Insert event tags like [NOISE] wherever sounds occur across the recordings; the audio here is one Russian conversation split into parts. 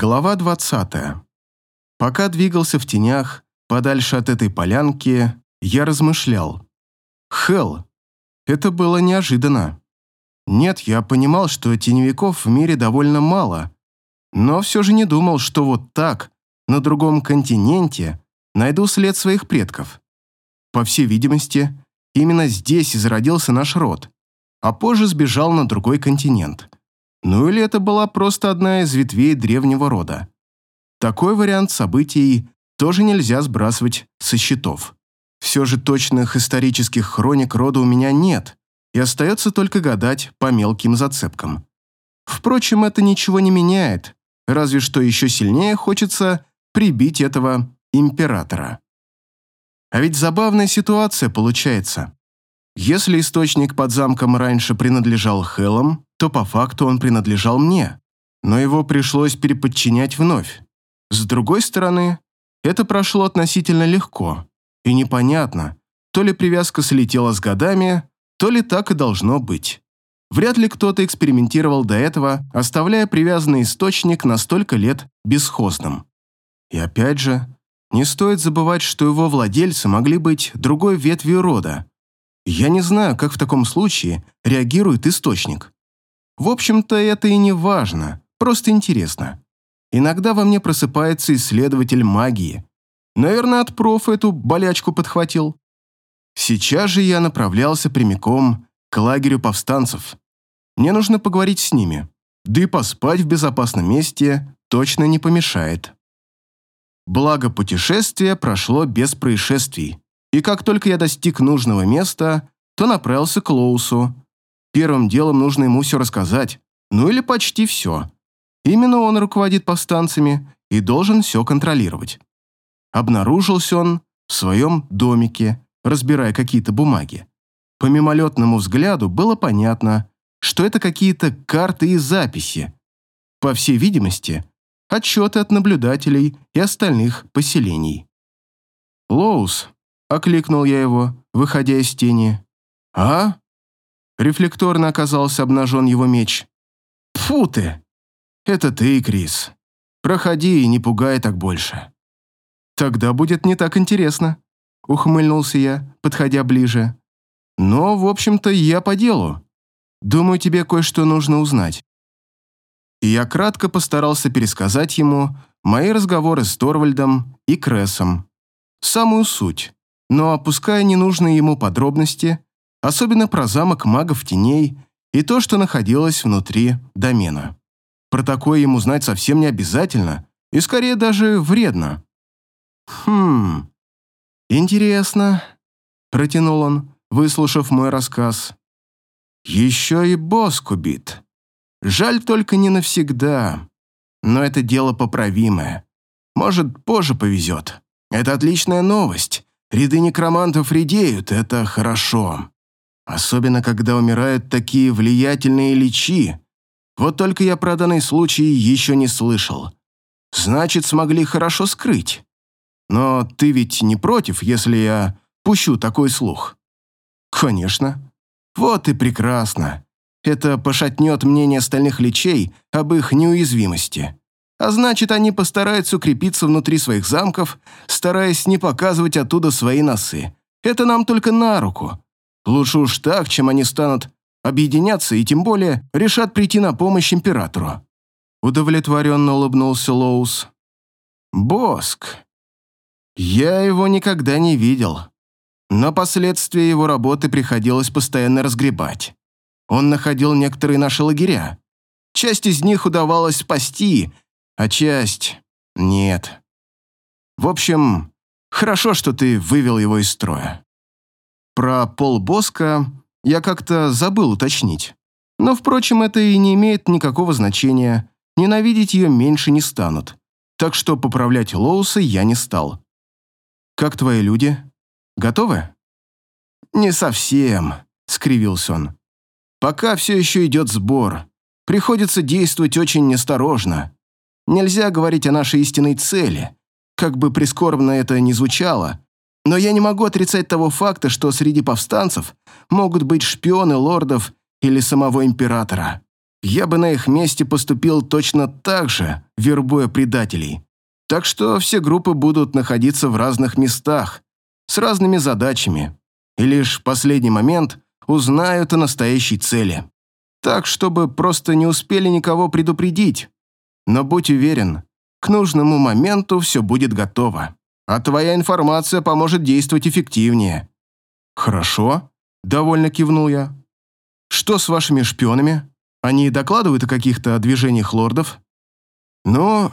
Глава 20. Пока двигался в тенях, подальше от этой полянки, я размышлял. Хелл. Это было неожиданно. Нет, я понимал, что теневиков в мире довольно мало, но все же не думал, что вот так, на другом континенте, найду след своих предков. По всей видимости, именно здесь и зародился наш род, а позже сбежал на другой континент. Ну или это была просто одна из ветвей древнего рода. Такой вариант событий тоже нельзя сбрасывать со счетов. Все же точных исторических хроник рода у меня нет, и остается только гадать по мелким зацепкам. Впрочем, это ничего не меняет, разве что еще сильнее хочется прибить этого императора. А ведь забавная ситуация получается. Если источник под замком раньше принадлежал Хеллам, то по факту он принадлежал мне, но его пришлось переподчинять вновь. С другой стороны, это прошло относительно легко, и непонятно, то ли привязка слетела с годами, то ли так и должно быть. Вряд ли кто-то экспериментировал до этого, оставляя привязанный источник на столько лет бесхозным. И опять же, не стоит забывать, что его владельцы могли быть другой ветвью рода. Я не знаю, как в таком случае реагирует источник. В общем-то, это и не важно, просто интересно. Иногда во мне просыпается исследователь магии. Наверное, от профа эту болячку подхватил. Сейчас же я направлялся прямиком к лагерю повстанцев. Мне нужно поговорить с ними, да и поспать в безопасном месте точно не помешает. Благо путешествие прошло без происшествий, и как только я достиг нужного места, то направился к Лоусу, Первым делом нужно ему все рассказать, ну или почти все. Именно он руководит повстанцами и должен все контролировать. Обнаружился он в своем домике, разбирая какие-то бумаги. По мимолетному взгляду было понятно, что это какие-то карты и записи. По всей видимости, отчеты от наблюдателей и остальных поселений. «Лоус», — окликнул я его, выходя из тени. «А?» Рефлекторно оказался обнажен его меч. «Фу ты! Это ты, Крис. Проходи и не пугай так больше». «Тогда будет не так интересно», — ухмыльнулся я, подходя ближе. «Но, в общем-то, я по делу. Думаю, тебе кое-что нужно узнать». И я кратко постарался пересказать ему мои разговоры с Торвальдом и Крессом. Самую суть, но опуская ненужные ему подробности, особенно про замок магов теней и то, что находилось внутри домена. Про такое ему знать совсем не обязательно и скорее даже вредно. «Хм, интересно», — протянул он, выслушав мой рассказ. «Еще и босс убит. Жаль только не навсегда, но это дело поправимое. Может, позже повезет. Это отличная новость. Ряды некромантов редеют, это хорошо. Особенно, когда умирают такие влиятельные личи. Вот только я про данный случай еще не слышал. Значит, смогли хорошо скрыть. Но ты ведь не против, если я пущу такой слух? Конечно. Вот и прекрасно. Это пошатнет мнение остальных личей об их неуязвимости. А значит, они постараются укрепиться внутри своих замков, стараясь не показывать оттуда свои носы. Это нам только на руку. Лучше уж так, чем они станут объединяться и тем более решат прийти на помощь императору. Удовлетворенно улыбнулся Лоус. Боск. Я его никогда не видел. Но последствия его работы приходилось постоянно разгребать. Он находил некоторые наши лагеря. Часть из них удавалось спасти, а часть — нет. В общем, хорошо, что ты вывел его из строя. Про Пол Боска я как-то забыл уточнить. Но, впрочем, это и не имеет никакого значения. Ненавидеть ее меньше не станут. Так что поправлять Лоуса я не стал. «Как твои люди? Готовы?» «Не совсем», — скривился он. «Пока все еще идет сбор. Приходится действовать очень неосторожно. Нельзя говорить о нашей истинной цели. Как бы прискорбно это ни звучало, но я не могу отрицать того факта, что среди повстанцев могут быть шпионы лордов или самого императора. я бы на их месте поступил точно так же, вербуя предателей. Так что все группы будут находиться в разных местах, с разными задачами, и лишь в последний момент узнают о настоящей цели. Так, чтобы просто не успели никого предупредить. Но будь уверен, к нужному моменту все будет готово, а твоя информация поможет действовать эффективнее. Хорошо, довольно кивнул я. Что с вашими шпионами? Они докладывают о каких-то движениях лордов? Ну,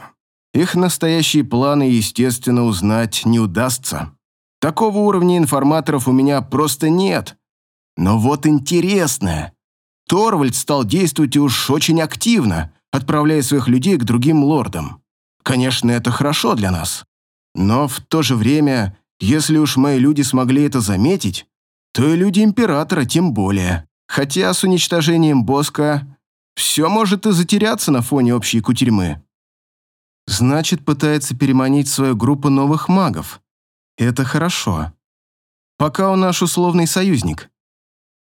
их настоящие планы, естественно, узнать не удастся. Такого уровня информаторов у меня просто нет. Но вот интересно. Торвальд стал действовать уж очень активно, отправляя своих людей к другим лордам. Конечно, это хорошо для нас. Но в то же время, если уж мои люди смогли это заметить, то и люди Императора тем более. Хотя с уничтожением Боска все может и затеряться на фоне общей кутерьмы. Значит, пытается переманить свою группу новых магов. Это хорошо. Пока он наш условный союзник.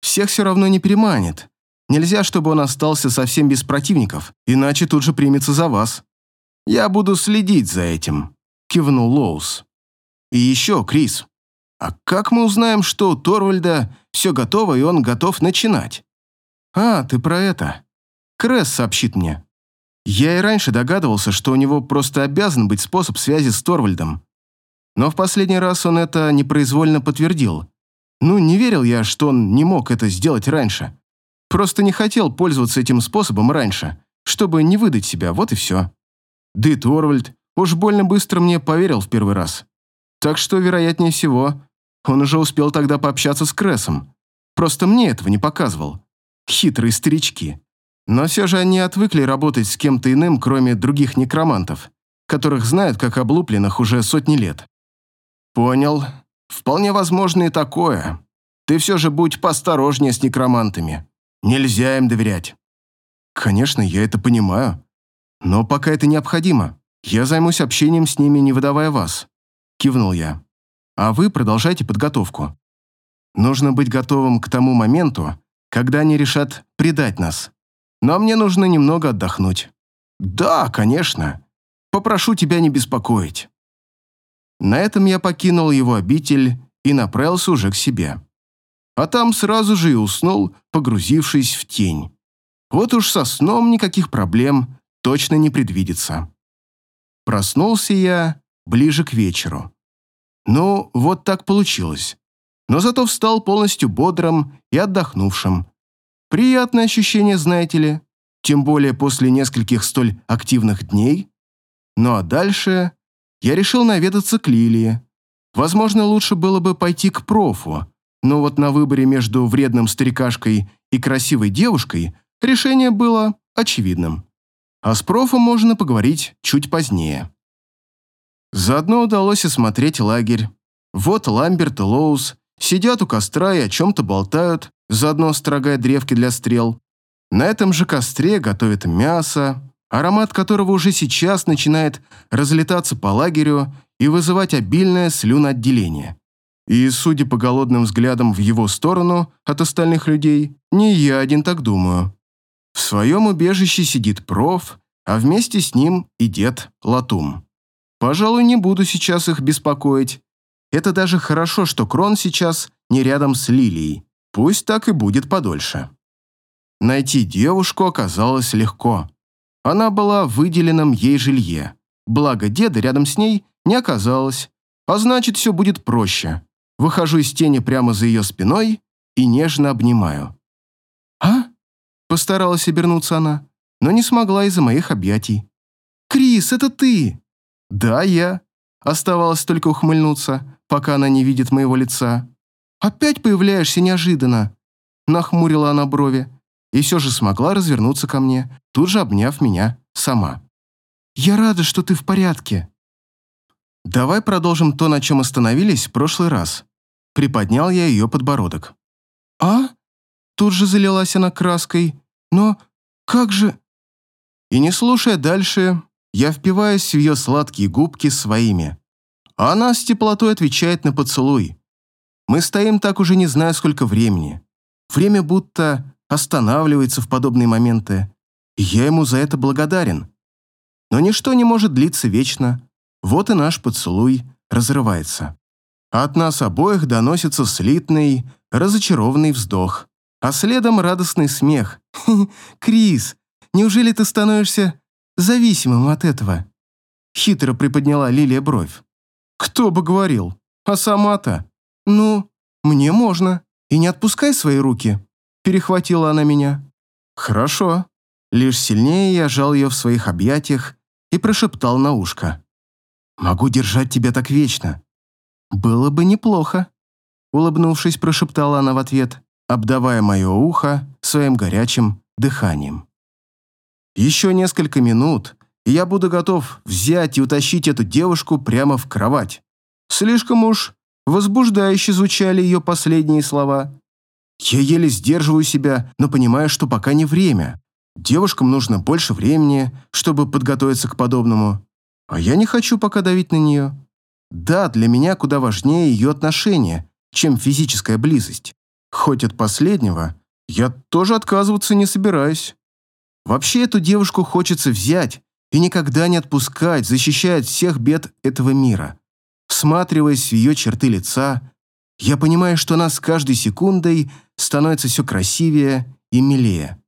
Всех все равно не переманит. Нельзя, чтобы он остался совсем без противников, иначе тут же примется за вас. Я буду следить за этим», — кивнул Лоус. «И еще, Крис, а как мы узнаем, что у Торвальда все готово и он готов начинать?» «А, ты про это. Кресс сообщит мне. Я и раньше догадывался, что у него просто обязан быть способ связи с Торвальдом. Но в последний раз он это непроизвольно подтвердил. Ну, не верил я, что он не мог это сделать раньше. Просто не хотел пользоваться этим способом раньше, чтобы не выдать себя, вот и все. Да и Торвальд уж больно быстро мне поверил в первый раз. Так что, вероятнее всего, он уже успел тогда пообщаться с Крессом. Просто мне этого не показывал. Хитрые старички. Но все же они отвыкли работать с кем-то иным, кроме других некромантов, которых знают как облупленных уже сотни лет. Понял. Вполне возможно и такое. Ты все же будь поосторожнее с некромантами. Нельзя им доверять. Конечно, я это понимаю. Но пока это необходимо. Я займусь общением с ними, не выдавая вас. Кивнул я. А вы продолжайте подготовку. Нужно быть готовым к тому моменту, когда они решат предать нас. Но мне нужно немного отдохнуть. Да, конечно. Попрошу тебя не беспокоить. На этом я покинул его обитель и направился уже к себе. А там сразу же и уснул, погрузившись в тень. Вот уж со сном никаких проблем точно не предвидится. Проснулся я ближе к вечеру. Ну, вот так получилось. Но зато встал полностью бодрым и отдохнувшим, Приятное ощущение, знаете ли, тем более после нескольких столь активных дней. Ну а дальше я решил наведаться к Лилии. Возможно, лучше было бы пойти к профу, но вот на выборе между вредным старикашкой и красивой девушкой решение было очевидным. А с профом можно поговорить чуть позднее. Заодно удалось осмотреть лагерь. Вот Ламберт и Лоус сидят у костра и о чем-то болтают, заодно строгая древки для стрел. На этом же костре готовят мясо, аромат которого уже сейчас начинает разлетаться по лагерю и вызывать обильное слюноотделение. И, судя по голодным взглядам в его сторону от остальных людей, не я один так думаю. В своем убежище сидит проф, а вместе с ним и дед Латум. Пожалуй, не буду сейчас их беспокоить. Это даже хорошо, что Крон сейчас не рядом с Лилией. Пусть так и будет подольше. Найти девушку оказалось легко. Она была в выделенном ей жилье. Благо деда рядом с ней не оказалось, а значит, все будет проще. Выхожу из тени прямо за ее спиной и нежно обнимаю. «А?» – постаралась обернуться она, но не смогла из-за моих объятий. «Крис, это ты?» «Да, я». Оставалось только ухмыльнуться, пока она не видит моего лица. «Опять появляешься неожиданно?» Нахмурила она брови и все же смогла развернуться ко мне, тут же обняв меня сама. «Я рада, что ты в порядке». «Давай продолжим то, на чем остановились в прошлый раз». Приподнял я ее подбородок. «А?» Тут же залилась она краской. «Но как же...» И не слушая дальше, я впиваюсь в ее сладкие губки своими. А она с теплотой отвечает на поцелуй. Мы стоим так уже не знаю сколько времени. Время будто останавливается в подобные моменты, и я ему за это благодарен. Но ничто не может длиться вечно. Вот и наш поцелуй разрывается. От нас обоих доносится слитный, разочарованный вздох, а следом радостный смех. [LAUGHS] «Крис, неужели ты становишься зависимым от этого?» Хитро приподняла Лилия бровь. «Кто бы говорил? А сама-то? Ну, мне можно. И не отпускай свои руки». Перехватила она меня. «Хорошо». Лишь сильнее я жал ее в своих объятиях и прошептал на ушко. «Могу держать тебя так вечно». «Было бы неплохо», — улыбнувшись, прошептала она в ответ, обдавая мое ухо своим горячим дыханием. Еще несколько минут, и я буду готов взять и утащить эту девушку прямо в кровать. Слишком уж возбуждающе звучали ее последние слова. Я еле сдерживаю себя, но понимаю, что пока не время. Девушкам нужно больше времени, чтобы подготовиться к подобному. А я не хочу пока давить на нее. Да, для меня куда важнее ее отношения, чем физическая близость. Хоть от последнего я тоже отказываться не собираюсь. Вообще эту девушку хочется взять и никогда не отпускать, защищая от всех бед этого мира. Всматриваясь в ее черты лица, я понимаю, что она с каждой секундой становится все красивее и милее.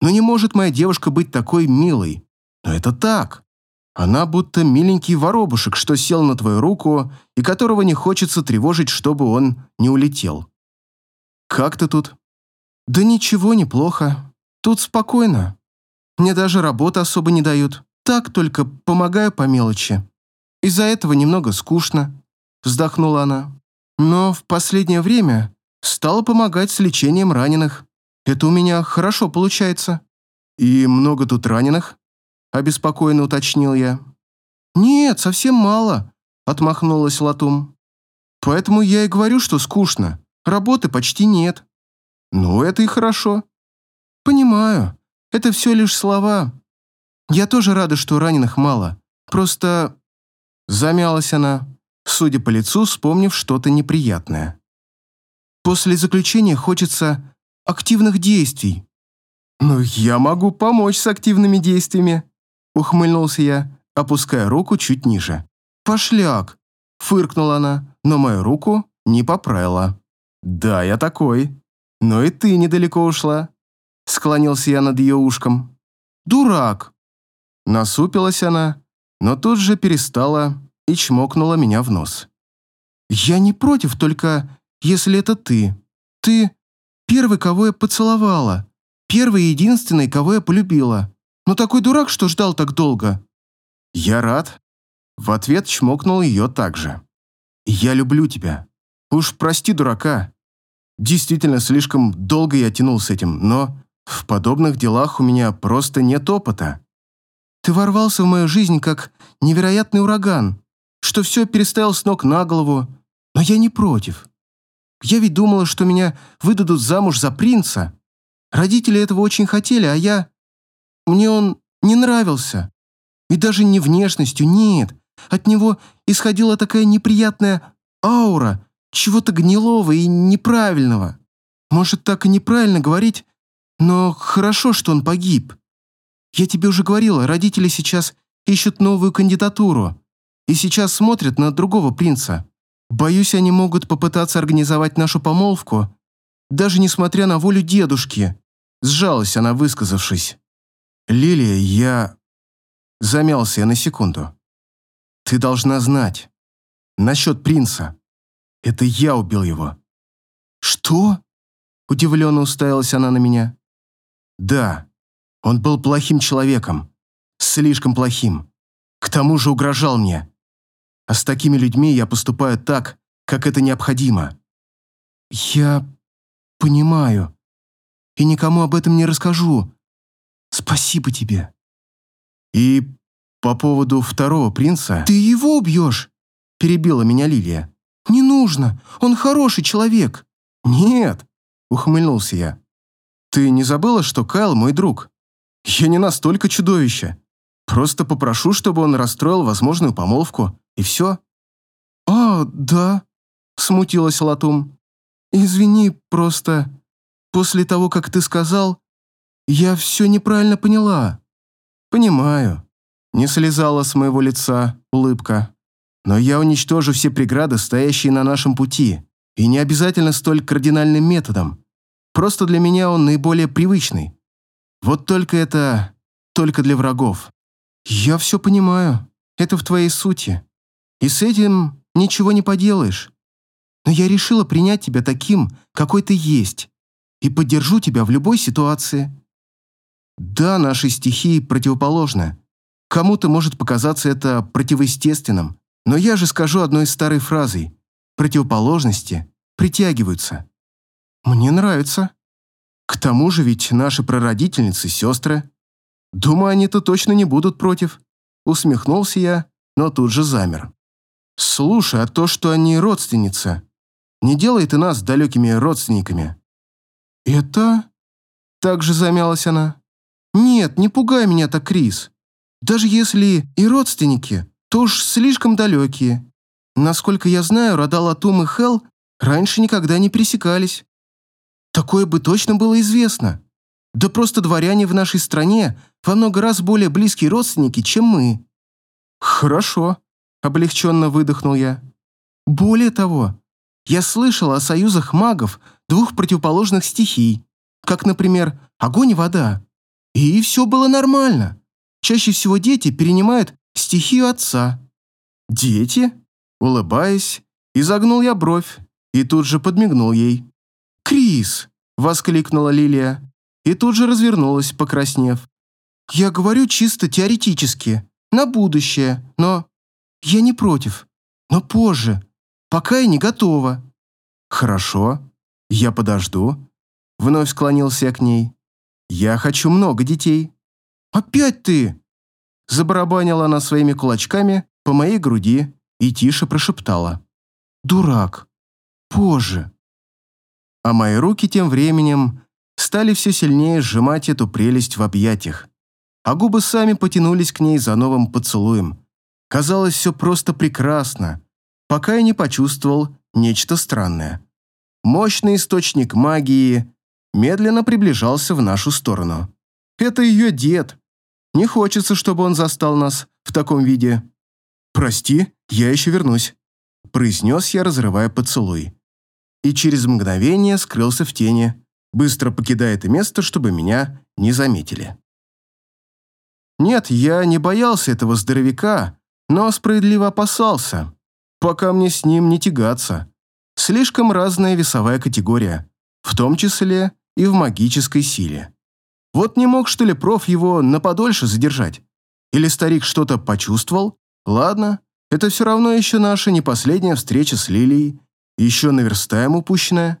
Но не может моя девушка быть такой милой. Но это так. Она будто миленький воробушек, что сел на твою руку и которого не хочется тревожить, чтобы он не улетел. «Как ты тут?» «Да ничего, неплохо. Тут спокойно. Мне даже работы особо не дают. Так только помогаю по мелочи. Из-за этого немного скучно», — вздохнула она. «Но в последнее время стала помогать с лечением раненых. Это у меня хорошо получается». «И много тут раненых?» – обеспокоенно уточнил я. «Нет, совсем мало», – отмахнулась Латум. «Поэтому я и говорю, что скучно. Работы почти нет». «Ну, это и хорошо». «Понимаю. Это все лишь слова. Я тоже рада, что раненых мало. Просто...» Замялась она, судя по лицу, вспомнив что-то неприятное. «После заключения хочется активных действий». «Ну, я могу помочь с активными действиями», — ухмыльнулся я, опуская руку чуть ниже. «Пошляк!» — фыркнула она, но мою руку не поправила. «Да, я такой. Но и ты недалеко ушла», — склонился я над ее ушком. «Дурак!» Насупилась она, но тут же перестала и чмокнула меня в нос. «Я не против, только если это ты. Ты Первый, кого я поцеловала. Первый и единственный, кого я полюбила. Но такой дурак, что ждал так долго. Я рад. В ответ чмокнул ее также. Я люблю тебя. Уж прости дурака. Действительно, слишком долго я тянул с этим, но в подобных делах у меня просто нет опыта. Ты ворвался в мою жизнь как невероятный ураган, что все переставил с ног на голову, но я не против. Я ведь думала, что меня выдадут замуж за принца. Родители этого очень хотели, а я... Мне он не нравился. И даже не внешностью, нет. От него исходила такая неприятная аура, чего-то гнилого и неправильного. Может, так и неправильно говорить, но хорошо, что он погиб. Я тебе уже говорила, родители сейчас ищут новую кандидатуру и сейчас смотрят на другого принца. Боюсь, они могут попытаться организовать нашу помолвку, даже несмотря на волю дедушки. Сжалась она, высказавшись. «Лилия, я...» Замялся я на секунду. «Ты должна знать. Насчет принца. Это я убил его». «Что?» Удивленно уставилась она на меня. «Да, он был плохим человеком. Слишком плохим. К тому же угрожал мне. А с такими людьми я поступаю так, как это необходимо. Я понимаю. И никому об этом не расскажу. Спасибо тебе. И по поводу второго принца... Ты его убьешь? Перебила меня Лилия. Не нужно, он хороший человек. Нет, ухмыльнулся я. Ты не забыла, что Кайл мой друг? Я не настолько чудовище. Просто попрошу, чтобы он расстроил возможную помолвку. И все?» «А, да», — смутилась Латум. «Извини, просто после того, как ты сказал, Я все неправильно поняла. Понимаю. Не слезала с моего лица улыбка. Но я уничтожу все преграды, стоящие на нашем пути. И не обязательно столь кардинальным методом. Просто для меня он наиболее привычный. Вот только это... только для врагов. Я все понимаю. Это в твоей сути. И с этим ничего не поделаешь. Но я решила принять тебя таким, какой ты есть, и поддержу тебя в любой ситуации. Да, наши стихии противоположны. Кому-то может показаться это противоестественным, но я же скажу одной старой фразой. Противоположности притягиваются. Мне нравится. К тому же ведь наши прародительницы – сестры. Думаю, они-то точно не будут против. Усмехнулся я, но тут же замер. Слушай, а то, что они родственницы, не делает и нас далекими родственниками. Это... Так же замялась она. Нет, не пугай меня так, Крис. Даже если и родственники, то уж слишком далекие. Насколько я знаю, рода Латум и Хел раньше никогда не пересекались. Такое бы точно было известно. Да просто дворяне в нашей стране во много раз более близкие родственники, чем мы. Хорошо, облегченно выдохнул я. Более того, я слышал о союзах магов двух противоположных стихий, как, например, огонь и вода. И все было нормально. Чаще всего дети перенимают стихию отца. «Дети?» Улыбаясь, изогнул я бровь и тут же подмигнул ей. «Крис!» — воскликнула Лилия и тут же развернулась, покраснев. «Я говорю чисто теоретически, на будущее, но я не против. Но позже, пока я не готова». «Хорошо, я подожду», — вновь склонился я к ней. «Я хочу много детей». «Опять ты!» Забарабанила она своими кулачками по моей груди и тише прошептала. «Дурак! Позже!» А мои руки тем временем стали все сильнее сжимать эту прелесть в объятиях, а губы сами потянулись к ней за новым поцелуем. Казалось, все просто прекрасно, пока я не почувствовал нечто странное. Мощный источник магии медленно приближался в нашу сторону. Это ее дед. Не хочется, чтобы он застал нас в таком виде. «Прости, я еще вернусь», – произнес я, разрывая поцелуй и через мгновение скрылся в тени, быстро покидая это место, чтобы меня не заметили. Нет, я не боялся этого здоровяка, но справедливо опасался, пока мне с ним не тягаться. Слишком разная весовая категория, в том числе и в магической силе. Вот не мог, что ли, проф его на подольше задержать? Или старик что-то почувствовал? Ладно, это все равно еще наша не последняя встреча с Лилией, еще наверстаем упущенное.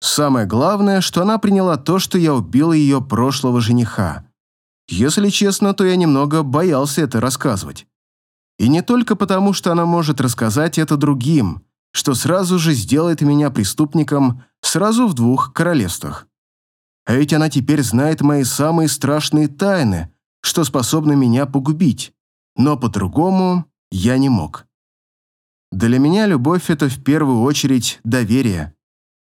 Самое главное, что она приняла то, что я убил ее прошлого жениха. Если честно, то я немного боялся это рассказывать. И не только потому, что она может рассказать это другим, что сразу же сделает меня преступником сразу в двух королевствах. А ведь она теперь знает мои самые страшные тайны, что способны меня погубить. Но по-другому я не мог. Для меня любовь – это в первую очередь доверие.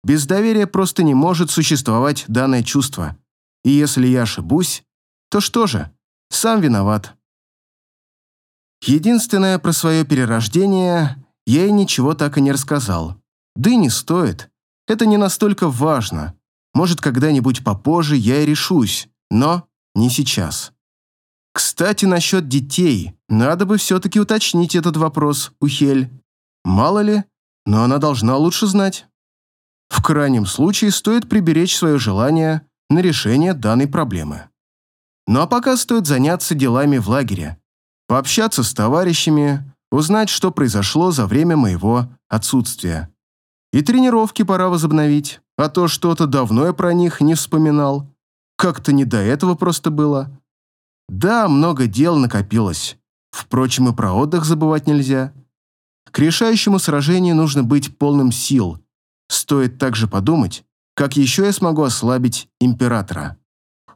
Без доверия просто не может существовать данное чувство. И если я ошибусь, то что же, сам виноват. Единственное про свое перерождение я ей ничего так и не рассказал. Да и не стоит. Это не настолько важно. Может, когда-нибудь попозже я и решусь, но не сейчас. Кстати, насчет детей. Надо бы все-таки уточнить этот вопрос у Хель. Мало ли, но она должна лучше знать. В крайнем случае стоит приберечь свое желание на решение данной проблемы. Ну а пока стоит заняться делами в лагере, пообщаться с товарищами, узнать, что произошло за время моего отсутствия. И тренировки пора возобновить, а то что-то давно я про них не вспоминал. Как-то не до этого просто было. Да, много дел накопилось. Впрочем, и про отдых забывать нельзя. К решающему сражению нужно быть полным сил. Стоит также подумать, как еще я смогу ослабить императора.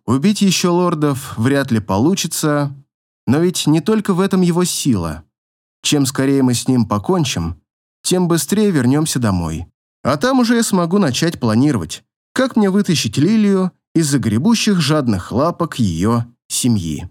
Убить еще лордов вряд ли получится, но ведь не только в этом его сила. Чем скорее мы с ним покончим, тем быстрее вернемся домой. А там уже я смогу начать планировать, как мне вытащить Лилию из-за гребущих жадных лапок ее семьи.